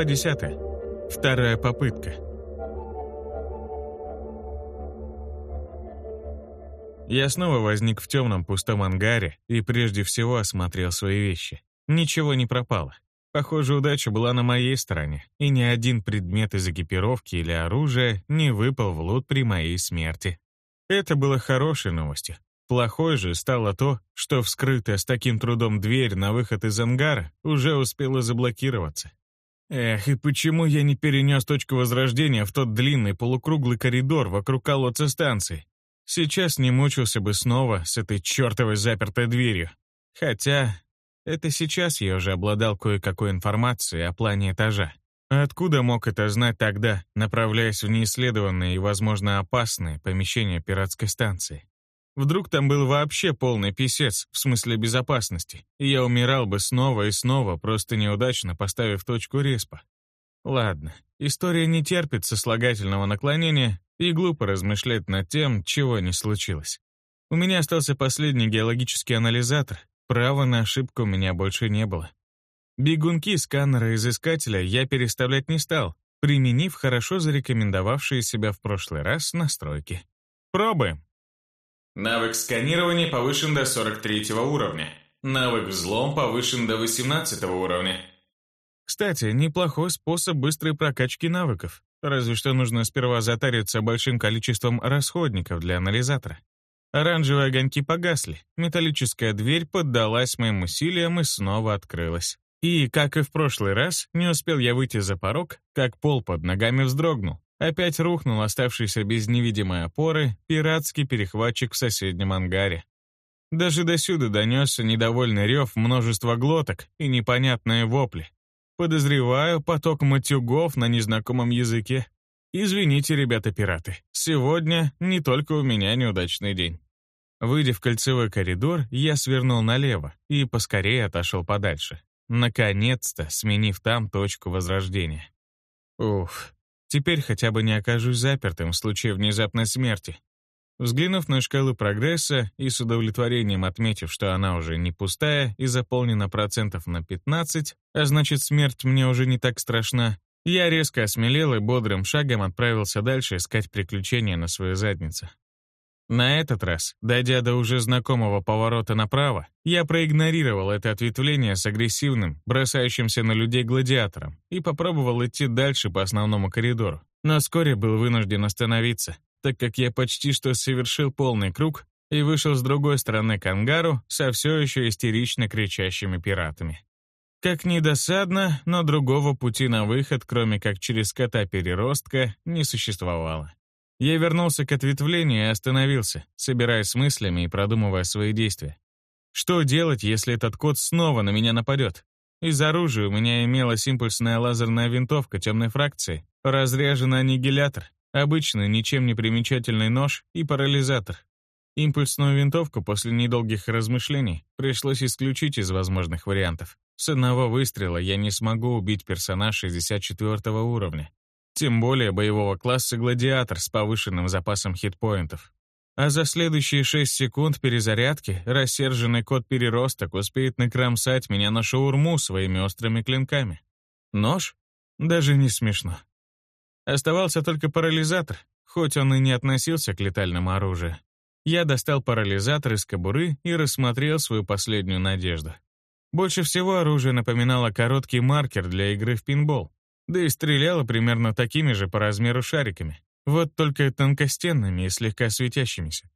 Глава 10. Вторая попытка. Я снова возник в темном пустом ангаре и прежде всего осмотрел свои вещи. Ничего не пропало. Похоже, удача была на моей стороне, и ни один предмет из экипировки или оружия не выпал в лут при моей смерти. Это было хорошей новостью. Плохой же стало то, что вскрытая с таким трудом дверь на выход из ангара уже успела заблокироваться. Эх, и почему я не перенес точку возрождения в тот длинный полукруглый коридор вокруг колодца станции? Сейчас не мучился бы снова с этой чертовой запертой дверью. Хотя, это сейчас я уже обладал кое-какой информацией о плане этажа. Откуда мог это знать тогда, направляясь в неисследованные и, возможно, опасные помещения пиратской станции? Вдруг там был вообще полный писец, в смысле безопасности, и я умирал бы снова и снова, просто неудачно поставив точку респа. Ладно, история не терпит сослагательного наклонения, и глупо размышлять над тем, чего не случилось. У меня остался последний геологический анализатор, права на ошибку у меня больше не было. Бегунки сканера изыскателя я переставлять не стал, применив хорошо зарекомендовавшие себя в прошлый раз настройки. Пробуем. Навык сканирования повышен до 43 уровня. Навык взлом повышен до 18 уровня. Кстати, неплохой способ быстрой прокачки навыков. Разве что нужно сперва затариться большим количеством расходников для анализатора. Оранжевые огоньки погасли, металлическая дверь поддалась моим усилиям и снова открылась. И, как и в прошлый раз, не успел я выйти за порог, как пол под ногами вздрогнул. Опять рухнул оставшийся без невидимой опоры пиратский перехватчик в соседнем ангаре. Даже досюда донесся недовольный рев множества глоток и непонятные вопли. Подозреваю поток матюгов на незнакомом языке. Извините, ребята-пираты, сегодня не только у меня неудачный день. Выйдя в кольцевой коридор, я свернул налево и поскорее отошел подальше. Наконец-то сменив там точку возрождения. Уф, теперь хотя бы не окажусь запертым в случае внезапной смерти. Взглянув на шкалу прогресса и с удовлетворением отметив, что она уже не пустая и заполнена процентов на 15, а значит смерть мне уже не так страшна, я резко осмелел и бодрым шагом отправился дальше искать приключения на свою задницу. На этот раз, дойдя до уже знакомого поворота направо, я проигнорировал это ответвление с агрессивным, бросающимся на людей гладиатором и попробовал идти дальше по основному коридору. Но вскоре был вынужден остановиться, так как я почти что совершил полный круг и вышел с другой стороны к ангару со все еще истерично кричащими пиратами. Как ни досадно, но другого пути на выход, кроме как через кота-переростка, не существовало. Я вернулся к ответвлению и остановился, собираясь с мыслями и продумывая свои действия. Что делать, если этот кот снова на меня нападет? Из оружия у меня имелась импульсная лазерная винтовка темной фракции, разряженный аннигилятор, Обычный, ничем не примечательный нож и парализатор. Импульсную винтовку после недолгих размышлений пришлось исключить из возможных вариантов. С одного выстрела я не смогу убить персонаж 64 уровня. Тем более боевого класса гладиатор с повышенным запасом хитпоинтов. А за следующие 6 секунд перезарядки рассерженный кот-переросток успеет накромсать меня на шаурму своими острыми клинками. Нож? Даже не смешно. Оставался только парализатор, хоть он и не относился к летальному оружию. Я достал парализатор из кобуры и рассмотрел свою последнюю надежду. Больше всего оружие напоминало короткий маркер для игры в пинбол, да и стреляло примерно такими же по размеру шариками, вот только тонкостенными и слегка светящимися.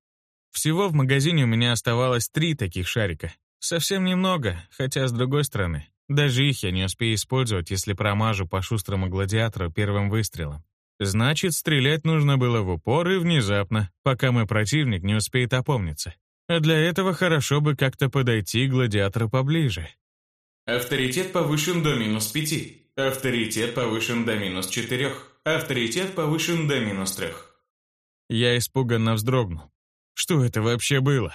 Всего в магазине у меня оставалось три таких шарика. Совсем немного, хотя, с другой стороны, даже их я не успею использовать, если промажу по шустрому гладиатору первым выстрелом. Значит, стрелять нужно было в упор и внезапно, пока мой противник не успеет опомниться. А для этого хорошо бы как-то подойти к гладиатору поближе. Авторитет повышен до минус пяти. Авторитет повышен до минус четырех. Авторитет повышен до минус трех. Я испуганно вздрогнул. Что это вообще было?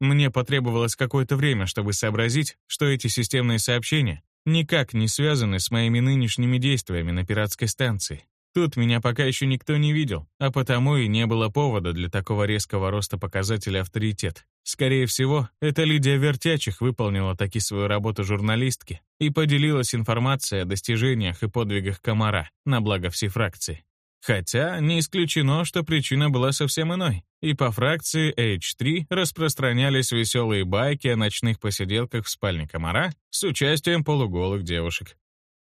Мне потребовалось какое-то время, чтобы сообразить, что эти системные сообщения никак не связаны с моими нынешними действиями на пиратской станции. Тут меня пока еще никто не видел, а потому и не было повода для такого резкого роста показателя авторитет. Скорее всего, это Лидия Вертячих выполнила таки свою работу журналистки и поделилась информацией о достижениях и подвигах комара на благо всей фракции. Хотя не исключено, что причина была совсем иной. И по фракции H3 распространялись веселые байки о ночных посиделках в спальне комара с участием полуголых девушек.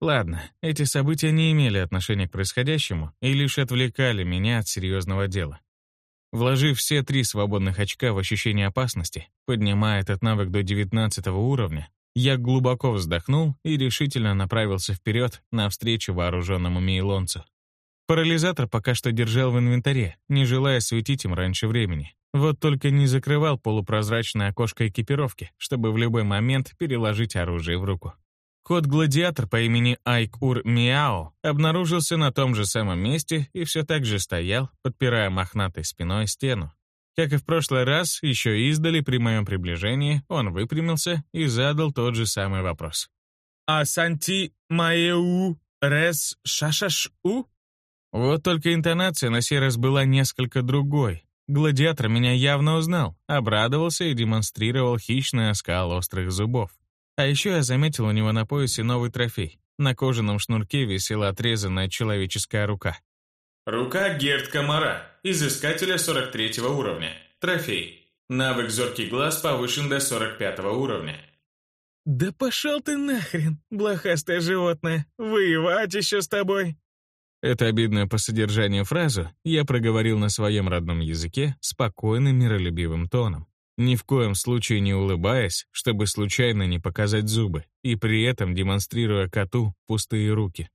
Ладно, эти события не имели отношения к происходящему и лишь отвлекали меня от серьезного дела. Вложив все три свободных очка в ощущение опасности, поднимая этот навык до 19 уровня, я глубоко вздохнул и решительно направился вперед навстречу вооруженному мейлонцу. Парализатор пока что держал в инвентаре, не желая светить им раньше времени. Вот только не закрывал полупрозрачное окошко экипировки, чтобы в любой момент переложить оружие в руку. Кот-гладиатор по имени Айкур Миао обнаружился на том же самом месте и все так же стоял, подпирая мохнатой спиной стену. Как и в прошлый раз, еще издали при моем приближении, он выпрямился и задал тот же самый вопрос. «А санти маеу рес шашаш-у?» Вот только интонация на сей раз была несколько другой. Гладиатор меня явно узнал, обрадовался и демонстрировал хищный оскал острых зубов. А еще я заметил у него на поясе новый трофей. На кожаном шнурке висела отрезанная человеческая рука. Рука Герд Комара, изыскателя 43 уровня. Трофей. Навык «Зоркий глаз» повышен до 45 уровня. «Да пошел ты нахрен, блохастое животное! Воевать еще с тобой!» Это обидное по содержанию фразу я проговорил на своем родном языке спокойным миролюбивым тоном ни в коем случае не улыбаясь, чтобы случайно не показать зубы, и при этом демонстрируя коту пустые руки.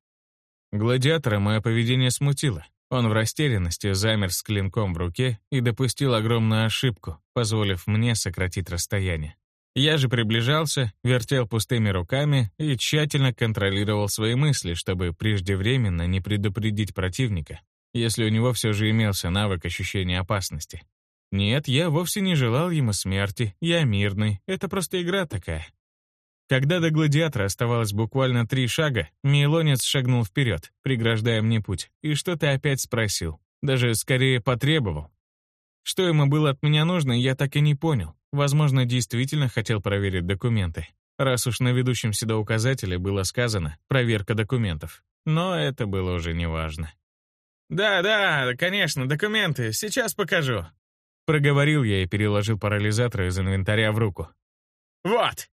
Гладиатора мое поведение смутило. Он в растерянности замер с клинком в руке и допустил огромную ошибку, позволив мне сократить расстояние. Я же приближался, вертел пустыми руками и тщательно контролировал свои мысли, чтобы преждевременно не предупредить противника, если у него все же имелся навык ощущения опасности. Нет, я вовсе не желал ему смерти, я мирный, это просто игра такая. Когда до гладиатора оставалось буквально три шага, Мейлонец шагнул вперед, преграждая мне путь, и что-то опять спросил, даже скорее потребовал. Что ему было от меня нужно, я так и не понял. Возможно, действительно хотел проверить документы, раз уж на ведущем сюда указателе было сказано «проверка документов». Но это было уже неважно. «Да, да, конечно, документы, сейчас покажу», Проговорил я и переложил парализатор из инвентаря в руку. «Вот!»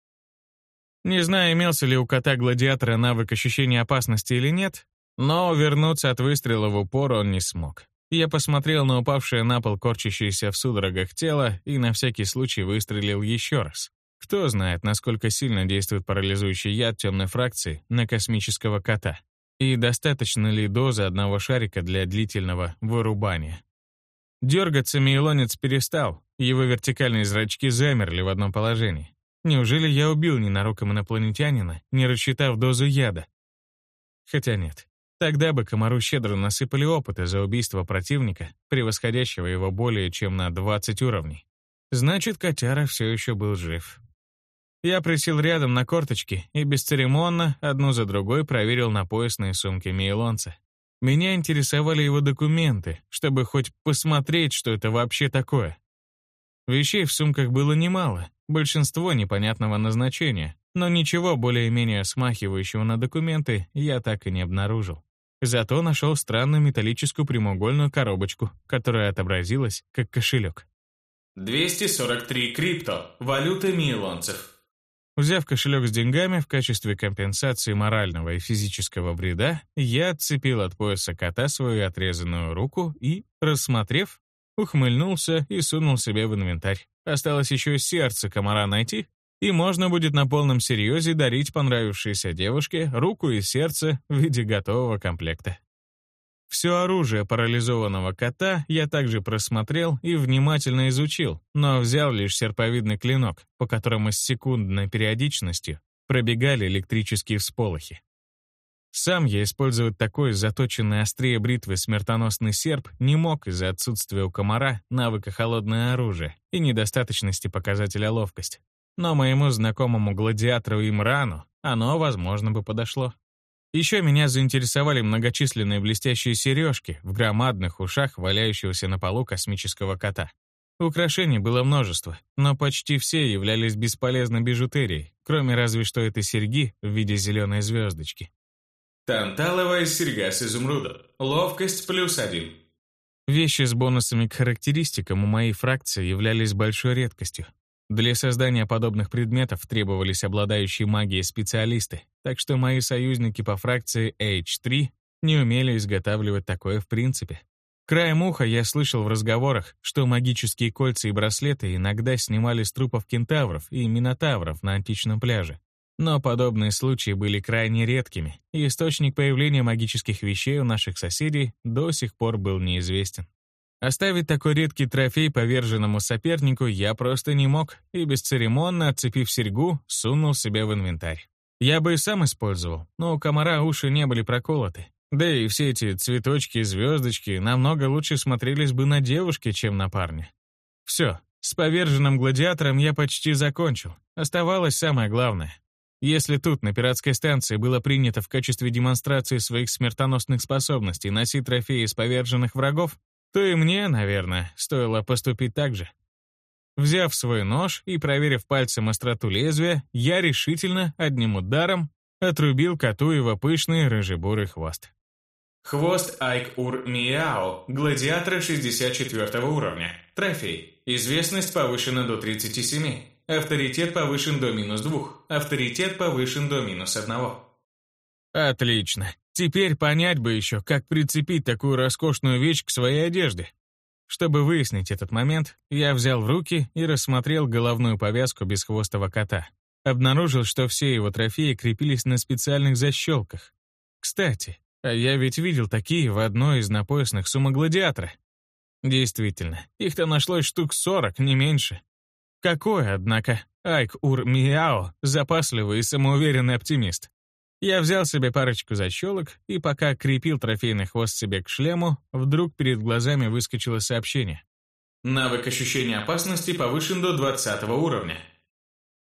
Не знаю, имелся ли у кота-гладиатора навык ощущения опасности или нет, но вернуться от выстрела в упор он не смог. Я посмотрел на упавшее на пол корчащееся в судорогах тело и на всякий случай выстрелил еще раз. Кто знает, насколько сильно действует парализующий яд темной фракции на космического кота. И достаточно ли дозы одного шарика для длительного вырубания. Дергаться Мейлонец перестал, его вертикальные зрачки замерли в одном положении. Неужели я убил ненароком инопланетянина, не рассчитав дозу яда? Хотя нет. Тогда бы комару щедро насыпали опыты за убийство противника, превосходящего его более чем на 20 уровней. Значит, котяра все еще был жив. Я присел рядом на корточки и бесцеремонно, одну за другой, проверил на поясные сумки Мейлонца. Меня интересовали его документы, чтобы хоть посмотреть, что это вообще такое. Вещей в сумках было немало, большинство непонятного назначения, но ничего более-менее смахивающего на документы я так и не обнаружил. Зато нашел странную металлическую прямоугольную коробочку, которая отобразилась как кошелек. 243 крипто, валюта милонцев. Взяв кошелек с деньгами в качестве компенсации морального и физического вреда, я отцепил от пояса кота свою отрезанную руку и, рассмотрев, ухмыльнулся и сунул себе в инвентарь. Осталось еще сердце комара найти, и можно будет на полном серьезе дарить понравившейся девушке руку и сердце в виде готового комплекта. Все оружие парализованного кота я также просмотрел и внимательно изучил, но взял лишь серповидный клинок, по которому с секундной периодичностью пробегали электрические всполохи. Сам я использовать такой заточенный острее бритвы смертоносный серп не мог из-за отсутствия у комара навыка холодное оружие и недостаточности показателя ловкость. Но моему знакомому гладиатору Имрану оно, возможно, бы подошло. Еще меня заинтересовали многочисленные блестящие сережки в громадных ушах валяющегося на полу космического кота. Украшений было множество, но почти все являлись бесполезной бижутерией, кроме разве что этой серьги в виде зеленой звездочки. Танталовая серьга с изумрудом. Ловкость плюс один. Вещи с бонусами к характеристикам у моей фракции являлись большой редкостью. Для создания подобных предметов требовались обладающие магией специалисты, так что мои союзники по фракции H3 не умели изготавливать такое в принципе. Краем уха я слышал в разговорах, что магические кольца и браслеты иногда снимали с трупов кентавров и минотавров на античном пляже. Но подобные случаи были крайне редкими, и источник появления магических вещей у наших соседей до сих пор был неизвестен. Оставить такой редкий трофей поверженному сопернику я просто не мог, и бесцеремонно, отцепив серьгу, сунул себе в инвентарь. Я бы и сам использовал, но у комара уши не были проколоты. Да и все эти цветочки и звездочки намного лучше смотрелись бы на девушке, чем на парне. Все, с поверженным гладиатором я почти закончил. Оставалось самое главное. Если тут, на пиратской станции, было принято в качестве демонстрации своих смертоносных способностей носить трофеи из поверженных врагов, то и мне, наверное, стоило поступить так же. Взяв свой нож и проверив пальцем остроту лезвия, я решительно, одним ударом, отрубил коту его пышный рыжебурый хвост. Хвост Айк-Ур Миао, гладиатора 64 уровня. Трофей. Известность повышена до 37. Авторитет повышен до минус 2. Авторитет повышен до минус 1. Отлично. Теперь понять бы еще, как прицепить такую роскошную вещь к своей одежде. Чтобы выяснить этот момент, я взял в руки и рассмотрел головную повязку бесхвостого кота. Обнаружил, что все его трофеи крепились на специальных защелках. Кстати, а я ведь видел такие в одной из напоясных сумок гладиатора. Действительно, их-то нашлось штук сорок, не меньше. Какой, однако, Айк-Ур-Миао, запасливый и самоуверенный оптимист. Я взял себе парочку защелок, и пока крепил трофейный хвост себе к шлему, вдруг перед глазами выскочило сообщение. Навык ощущения опасности повышен до 20 уровня.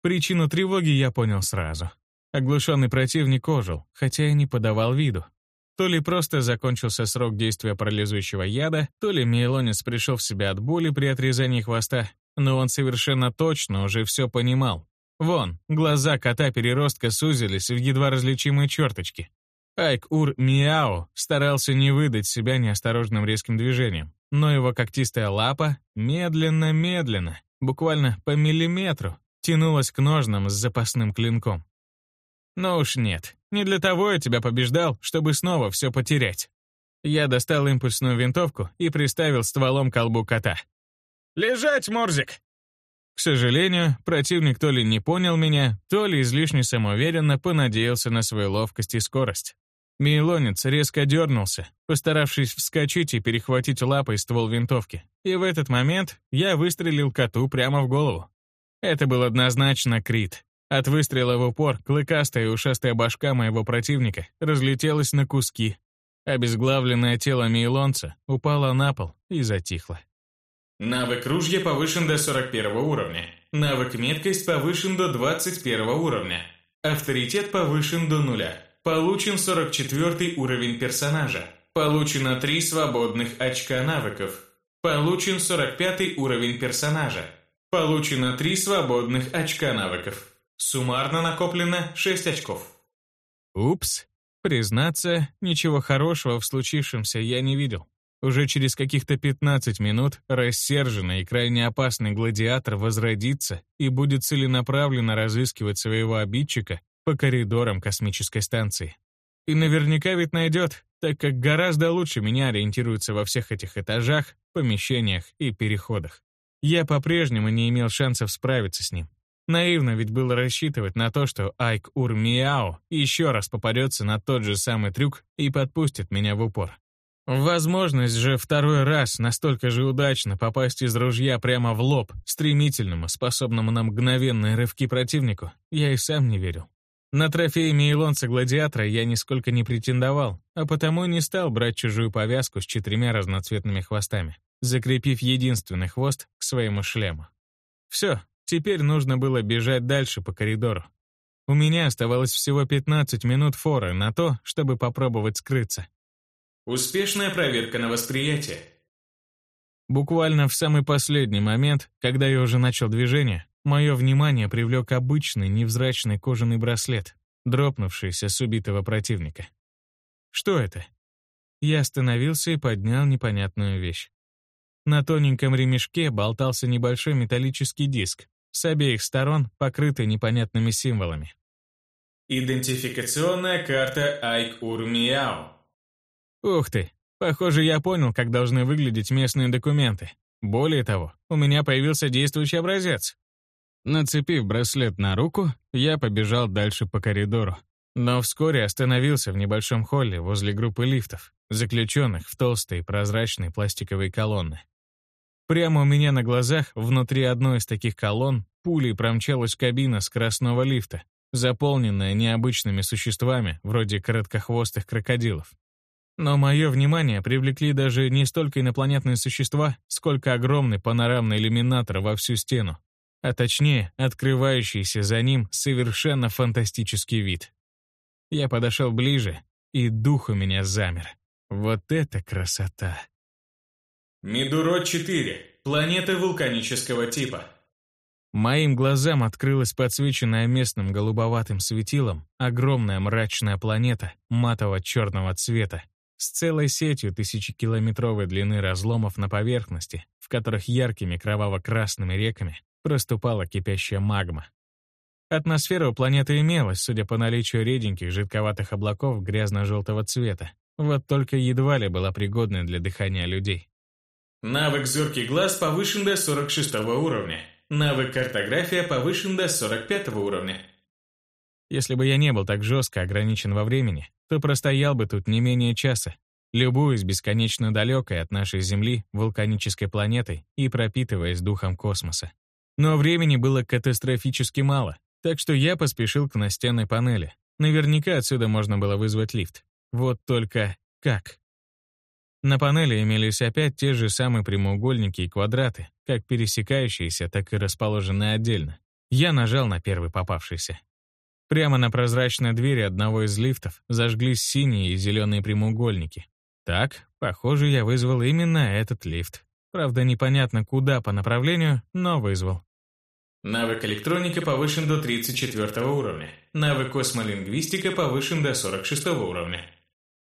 Причину тревоги я понял сразу. Оглушенный противник ожил, хотя и не подавал виду. То ли просто закончился срок действия парализующего яда, то ли Мейлонец пришел в себя от боли при отрезании хвоста, но он совершенно точно уже все понимал Вон, глаза кота-переростка сузились в едва различимые черточки. Айк-Ур-Миао старался не выдать себя неосторожным резким движением, но его когтистая лапа медленно-медленно, буквально по миллиметру, тянулась к ножнам с запасным клинком. Но уж нет, не для того я тебя побеждал, чтобы снова все потерять. Я достал импульсную винтовку и приставил стволом к колбу кота. «Лежать, Морзик!» К сожалению, противник то ли не понял меня, то ли излишне самоуверенно понадеялся на свою ловкость и скорость. Мейлонец резко дернулся, постаравшись вскочить и перехватить лапой ствол винтовки. И в этот момент я выстрелил коту прямо в голову. Это был однозначно крит. От выстрела в упор клыкастая и ушастая башка моего противника разлетелась на куски. Обезглавленное тело Мейлонца упало на пол и затихло. Навык ружья повышен до 41 уровня. Навык меткость повышен до 21 уровня. Авторитет повышен до нуля. Получен 44 уровень персонажа. Получено 3 свободных очка навыков. Получен 45 уровень персонажа. Получено 3 свободных очка навыков. Суммарно накоплено 6 очков. Упс. Признаться, ничего хорошего в случившемся я не видел. Уже через каких-то 15 минут рассерженный и крайне опасный гладиатор возродится и будет целенаправленно разыскивать своего обидчика по коридорам космической станции. И наверняка ведь найдет, так как гораздо лучше меня ориентируется во всех этих этажах, помещениях и переходах. Я по-прежнему не имел шансов справиться с ним. Наивно ведь было рассчитывать на то, что Айк Ур Миао еще раз попадется на тот же самый трюк и подпустит меня в упор. Возможность же второй раз настолько же удачно попасть из ружья прямо в лоб, стремительному, способному на мгновенные рывки противнику, я и сам не верил. На трофей Мейлонца-гладиатора я нисколько не претендовал, а потому не стал брать чужую повязку с четырьмя разноцветными хвостами, закрепив единственный хвост к своему шлему. Все, теперь нужно было бежать дальше по коридору. У меня оставалось всего 15 минут форы на то, чтобы попробовать скрыться. Успешная проверка на восприятие. Буквально в самый последний момент, когда я уже начал движение, мое внимание привлек обычный невзрачный кожаный браслет, дропнувшийся с убитого противника. Что это? Я остановился и поднял непонятную вещь. На тоненьком ремешке болтался небольшой металлический диск, с обеих сторон покрытый непонятными символами. Идентификационная карта Айк-Ур-Миау. Ух ты, похоже, я понял, как должны выглядеть местные документы. Более того, у меня появился действующий образец. Нацепив браслет на руку, я побежал дальше по коридору. Но вскоре остановился в небольшом холле возле группы лифтов, заключенных в толстые прозрачные пластиковые колонны. Прямо у меня на глазах, внутри одной из таких колонн, пулей промчалась кабина скоростного лифта, заполненная необычными существами, вроде короткохвостых крокодилов. Но мое внимание привлекли даже не столько инопланетные существа, сколько огромный панорамный иллюминатор во всю стену, а точнее, открывающийся за ним совершенно фантастический вид. Я подошел ближе, и дух у меня замер. Вот это красота! Мидуро-4. Планета вулканического типа. Моим глазам открылась подсвеченная местным голубоватым светилом огромная мрачная планета матово-черного цвета, с целой сетью тысячекилометровой длины разломов на поверхности, в которых яркими кроваво-красными реками проступала кипящая магма. Атмосфера у планеты имелась, судя по наличию реденьких жидковатых облаков грязно-желтого цвета, вот только едва ли была пригодной для дыхания людей. Навык «Зоркий глаз» повышен до 46 уровня. Навык «Картография» повышен до 45 уровня. Если бы я не был так жестко ограничен во времени, то простоял бы тут не менее часа, любуясь бесконечно далекой от нашей Земли вулканической планетой и пропитываясь духом космоса. Но времени было катастрофически мало, так что я поспешил к настенной панели. Наверняка отсюда можно было вызвать лифт. Вот только как? На панели имелись опять те же самые прямоугольники и квадраты, как пересекающиеся, так и расположенные отдельно. Я нажал на первый попавшийся. Прямо на прозрачной двери одного из лифтов зажглись синие и зеленые прямоугольники. Так, похоже, я вызвал именно этот лифт. Правда, непонятно куда по направлению, но вызвал. Навык электроника повышен до 34 уровня. Навык космолингвистика повышен до 46 уровня.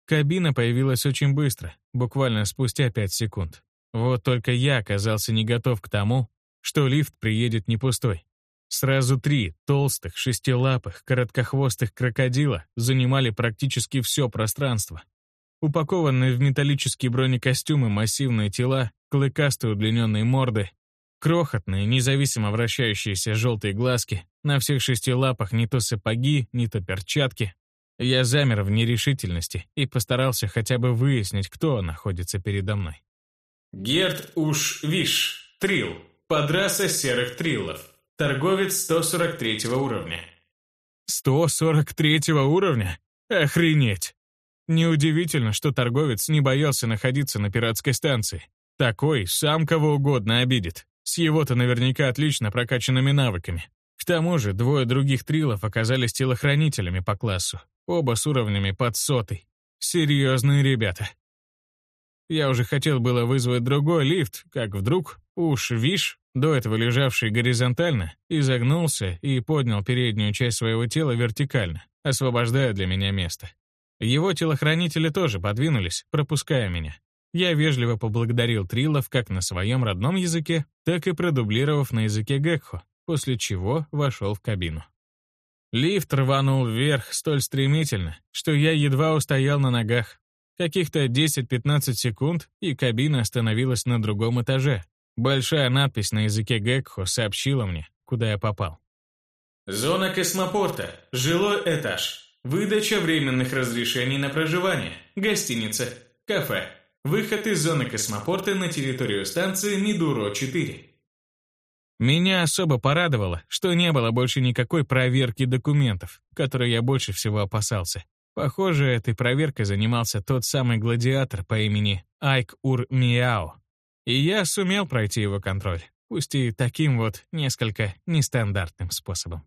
Кабина появилась очень быстро, буквально спустя 5 секунд. Вот только я оказался не готов к тому, что лифт приедет не пустой. Сразу три толстых, шестилапых, короткохвостых крокодила занимали практически все пространство. Упакованные в металлические бронекостюмы массивные тела, клыкастые удлиненные морды, крохотные, независимо вращающиеся желтые глазки, на всех шести лапах не то сапоги, не то перчатки. Я замер в нерешительности и постарался хотя бы выяснить, кто находится передо мной. Герд Уш Виш, Трил, подраса серых триллов. Торговец 143 уровня. 143 уровня? Охренеть! Неудивительно, что торговец не боялся находиться на пиратской станции. Такой сам кого угодно обидит. С его-то наверняка отлично прокачанными навыками. К тому же двое других трилов оказались телохранителями по классу, оба с уровнями под сотый. Серьезные ребята. Я уже хотел было вызвать другой лифт, как вдруг уж Виш до этого лежавший горизонтально, изогнулся и поднял переднюю часть своего тела вертикально, освобождая для меня место. Его телохранители тоже подвинулись, пропуская меня. Я вежливо поблагодарил Трилов как на своем родном языке, так и продублировав на языке Гекхо, после чего вошел в кабину. Лифт рванул вверх столь стремительно, что я едва устоял на ногах. Каких-то 10-15 секунд, и кабина остановилась на другом этаже, Большая надпись на языке Гекхо сообщила мне, куда я попал. Зона космопорта. Жилой этаж. Выдача временных разрешений на проживание. Гостиница. Кафе. Выход из зоны космопорта на территорию станции Мидуро-4. Меня особо порадовало, что не было больше никакой проверки документов, которой я больше всего опасался. Похоже, этой проверкой занимался тот самый гладиатор по имени Айк Ур Миао. И я сумел пройти его контроль, пусть и таким вот несколько нестандартным способом.